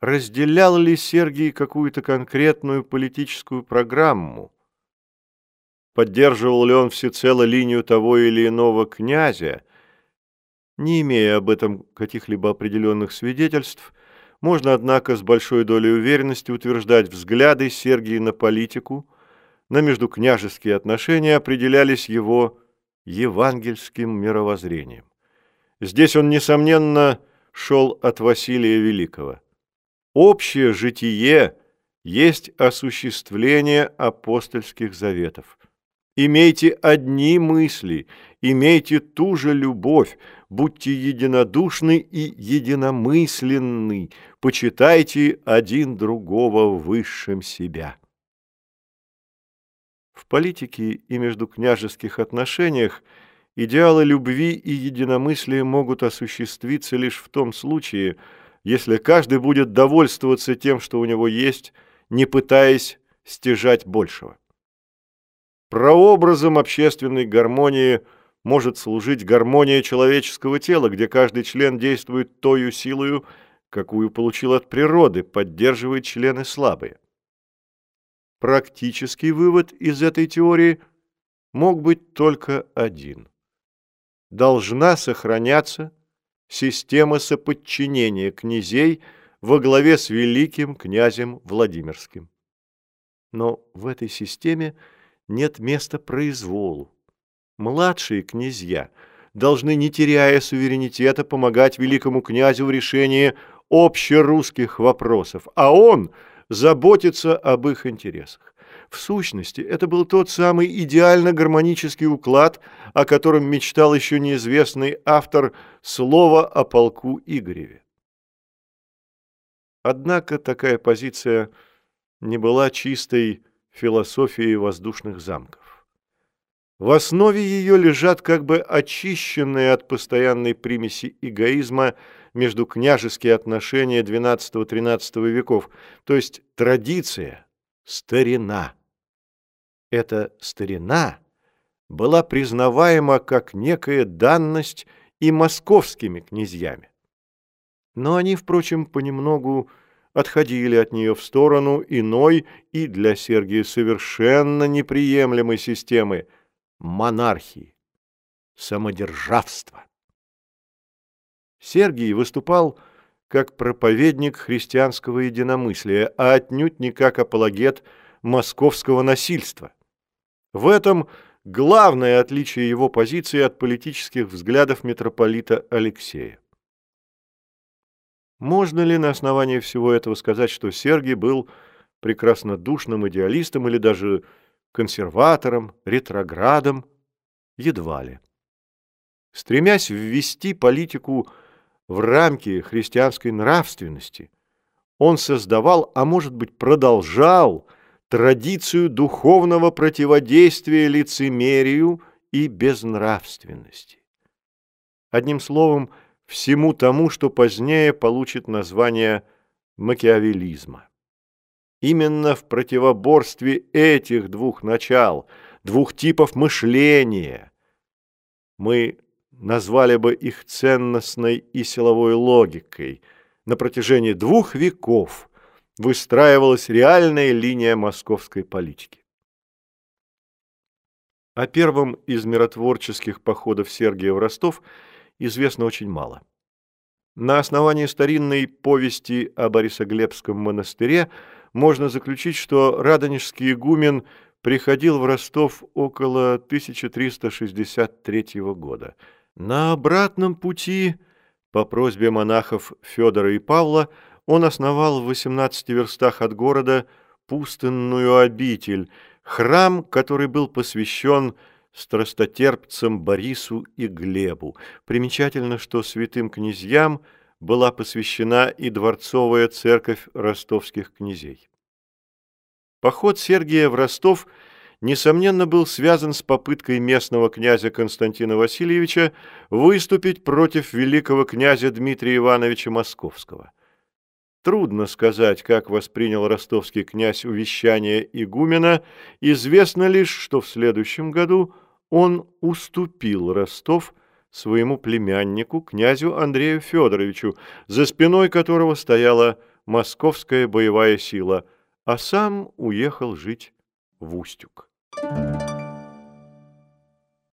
разделял ли Сергий какую-то конкретную политическую программу? Поддерживал ли он всецело линию того или иного князя? Не имея об этом каких-либо определенных свидетельств, можно, однако, с большой долей уверенности утверждать взгляды Сергия на политику, на междукняжеские отношения определялись его евангельским мировоззрением. Здесь он, несомненно, шел от Василия Великого. Общее житие есть осуществление апостольских заветов. Имейте одни мысли, имейте ту же любовь, будьте единодушны и единомысленны, почитайте один другого высшим себя. В политике и между княжеских отношениях идеалы любви и единомыслия могут осуществиться лишь в том случае, если каждый будет довольствоваться тем, что у него есть, не пытаясь стяжать большего. Прообразом общественной гармонии может служить гармония человеческого тела, где каждый член действует тою силою, какую получил от природы, поддерживает члены слабые. Практический вывод из этой теории мог быть только один. Должна сохраняться система соподчинения князей во главе с великим князем Владимирским. Но в этой системе нет места произволу. Младшие князья должны, не теряя суверенитета, помогать великому князю в решении общерусских вопросов, а он заботится об их интересах. В сущности, это был тот самый идеально гармонический уклад, о котором мечтал еще неизвестный автор слова о полку Игореве. Однако такая позиция не была чистой философией воздушных замков. В основе ее лежат как бы очищенные от постоянной примеси эгоизма между княжеские отношения XII-XIII веков, то есть традиция, старина. Эта старина была признаваема как некая данность и московскими князьями. Но они, впрочем, понемногу отходили от нее в сторону иной и для Сергия совершенно неприемлемой системы – монархии, самодержавства. Сергий выступал как проповедник христианского единомыслия, а отнюдь не как апологет московского насильства. В этом главное отличие его позиции от политических взглядов митрополита Алексея. Можно ли на основании всего этого сказать, что Сергий был прекраснодушным идеалистом или даже консерватором, ретроградом? Едва ли. Стремясь ввести политику в рамки христианской нравственности, он создавал, а может быть продолжал, традицию духовного противодействия лицемерию и безнравственности. Одним словом, всему тому, что позднее получит название макиавелизма. Именно в противоборстве этих двух начал, двух типов мышления, мы назвали бы их ценностной и силовой логикой, на протяжении двух веков выстраивалась реальная линия московской политики. О первом из миротворческих походов Сергия в Ростов – известно очень мало. На основании старинной повести о Борисоглебском монастыре можно заключить, что радонежский игумен приходил в Ростов около 1363 года. На обратном пути, по просьбе монахов Федора и Павла, он основал в 18 верстах от города пустынную обитель, храм, который был посвящен страстотерпцам Борису и Глебу. Примечательно, что святым князьям была посвящена и дворцовая церковь ростовских князей. Поход Сергия в Ростов, несомненно, был связан с попыткой местного князя Константина Васильевича выступить против великого князя Дмитрия Ивановича Московского. Трудно сказать, как воспринял ростовский князь увещание игумена, известно лишь, что в следующем году – он уступил Ростов своему племяннику, князю Андрею Федоровичу, за спиной которого стояла московская боевая сила, а сам уехал жить в Устюг. Thank you.